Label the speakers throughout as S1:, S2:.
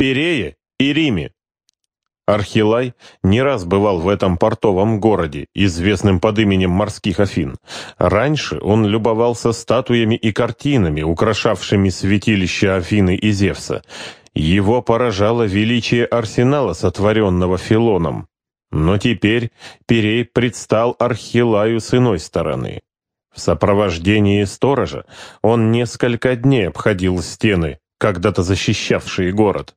S1: Перее и Риме. Архилай не раз бывал в этом портовом городе, известным под именем морских Афин. Раньше он любовался статуями и картинами, украшавшими святилище Афины и Зевса. Его поражало величие арсенала, сотворенного Филоном. Но теперь Перей предстал Архилаю с иной стороны. В сопровождении сторожа он несколько дней обходил стены, когда-то защищавшие город.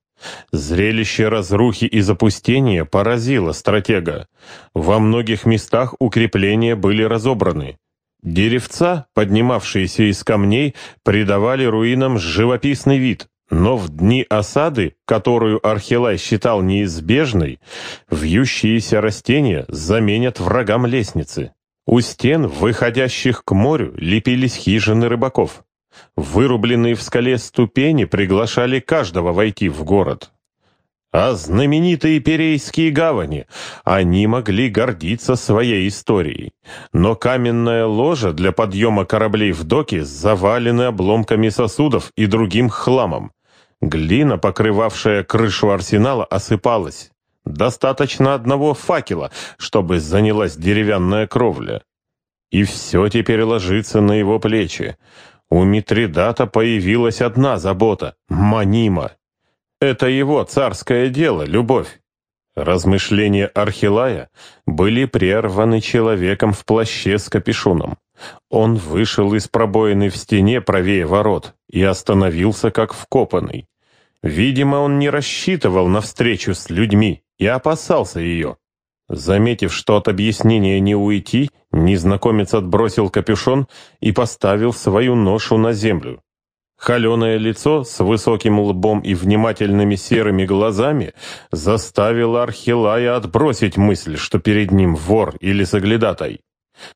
S1: Зрелище разрухи и запустения поразило стратега. Во многих местах укрепления были разобраны. Деревца, поднимавшиеся из камней, придавали руинам живописный вид. Но в дни осады, которую Архилай считал неизбежной, вьющиеся растения заменят врагам лестницы. У стен, выходящих к морю, лепились хижины рыбаков. Вырубленные в скале ступени приглашали каждого войти в город. А знаменитые Перейские гавани, они могли гордиться своей историей. Но каменная ложа для подъема кораблей в доки завалены обломками сосудов и другим хламом. Глина, покрывавшая крышу арсенала, осыпалась. Достаточно одного факела, чтобы занялась деревянная кровля. И все теперь ложится на его плечи. У Митридата появилась одна забота — Манима. Это его царское дело, любовь. Размышления Архилая были прерваны человеком в плаще с капюшоном. Он вышел из пробоины в стене правее ворот и остановился как вкопанный. Видимо, он не рассчитывал на встречу с людьми и опасался ее. Заметив, что от объяснения не уйти, незнакомец отбросил капюшон и поставил свою ношу на землю. Холеное лицо с высоким лбом и внимательными серыми глазами заставило Архилая отбросить мысль, что перед ним вор или соглядатай.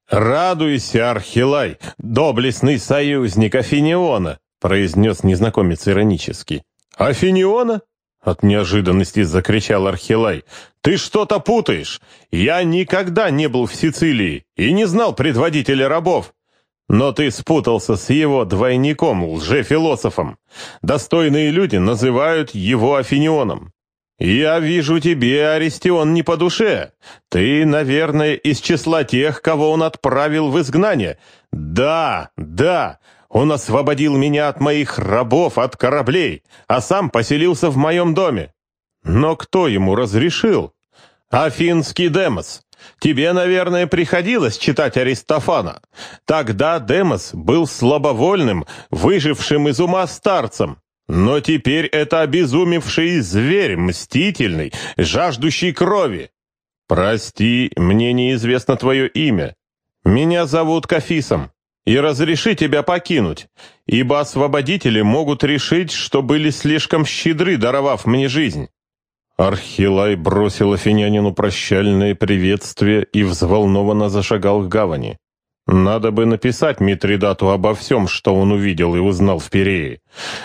S1: «Радуйся, Архилай, доблестный союзник Афиниона!» произнес незнакомец иронически. «Афиниона? От неожиданности закричал Архилай. «Ты что-то путаешь! Я никогда не был в Сицилии и не знал предводителя рабов. Но ты спутался с его двойником, лжефилософом. Достойные люди называют его Афинионом. Я вижу тебе, Аристион, не по душе. Ты, наверное, из числа тех, кого он отправил в изгнание. Да, да, он освободил меня от моих рабов, от кораблей, а сам поселился в моем доме. Но кто ему разрешил? Афинский Демос. Тебе, наверное, приходилось читать Аристофана. Тогда Демос был слабовольным, выжившим из ума старцем. Но теперь это обезумевший зверь, мстительный, жаждущий крови. Прости, мне неизвестно твое имя. Меня зовут Кафисом и разреши тебя покинуть, ибо освободители могут решить, что были слишком щедры, даровав мне жизнь». Архилай бросил афинянину прощальное приветствие и взволнованно зашагал к гавани. Надо бы написать Митридату обо всем, что он увидел и узнал в Перее.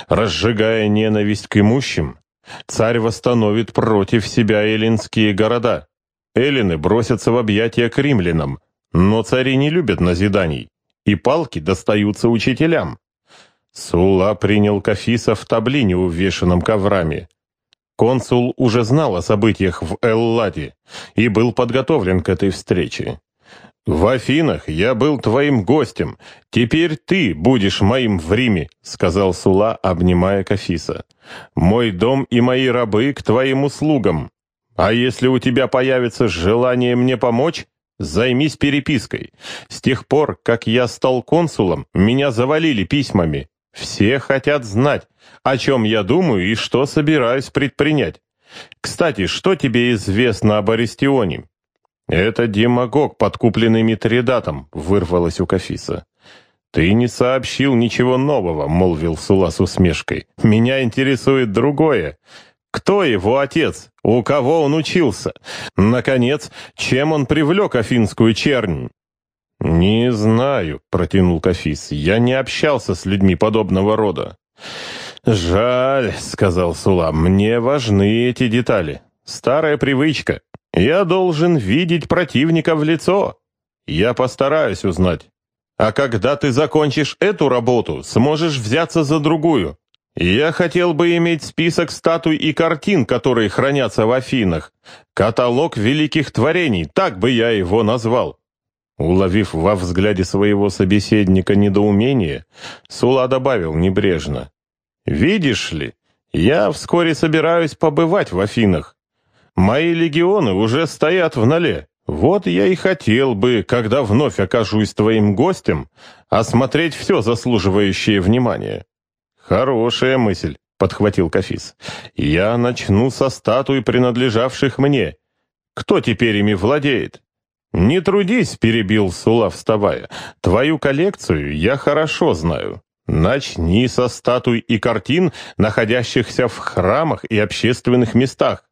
S1: Разжигая ненависть к имущим, царь восстановит против себя эллинские города. Эллины бросятся в объятия к римлянам, но цари не любят назиданий и палки достаются учителям. Сула принял Кафиса в таблине, увешанном коврами. Консул уже знал о событиях в Элладе и был подготовлен к этой встрече. «В Афинах я был твоим гостем, теперь ты будешь моим в Риме», — сказал Сула, обнимая Кафиса. «Мой дом и мои рабы к твоим услугам. А если у тебя появится желание мне помочь, Займись перепиской. С тех пор, как я стал консулом, меня завалили письмами. Все хотят знать, о чем я думаю и что собираюсь предпринять. Кстати, что тебе известно об Аристионе? Это демагог, подкупленный Митридатом, вырвалось у Кафиса. «Ты не сообщил ничего нового», — молвил Сула с усмешкой. «Меня интересует другое. Кто его отец? У кого он учился? Наконец, чем он привлек афинскую чернь? «Не знаю», — протянул Кафис. «Я не общался с людьми подобного рода». «Жаль», — сказал Сула, — «мне важны эти детали. Старая привычка. Я должен видеть противника в лицо. Я постараюсь узнать. А когда ты закончишь эту работу, сможешь взяться за другую. Я хотел бы иметь список статуй и картин, которые хранятся в Афинах. Каталог великих творений, так бы я его назвал. Уловив во взгляде своего собеседника недоумение, Сула добавил небрежно. «Видишь ли, я вскоре собираюсь побывать в Афинах. Мои легионы уже стоят в ноле. Вот я и хотел бы, когда вновь окажусь твоим гостем, осмотреть все заслуживающее внимания». «Хорошая мысль», — подхватил Кафис. «Я начну со статуй, принадлежавших мне. Кто теперь ими владеет?» «Не трудись», — перебил Сула, вставая. «Твою коллекцию я хорошо знаю. Начни со статуй и картин, находящихся в храмах и общественных местах.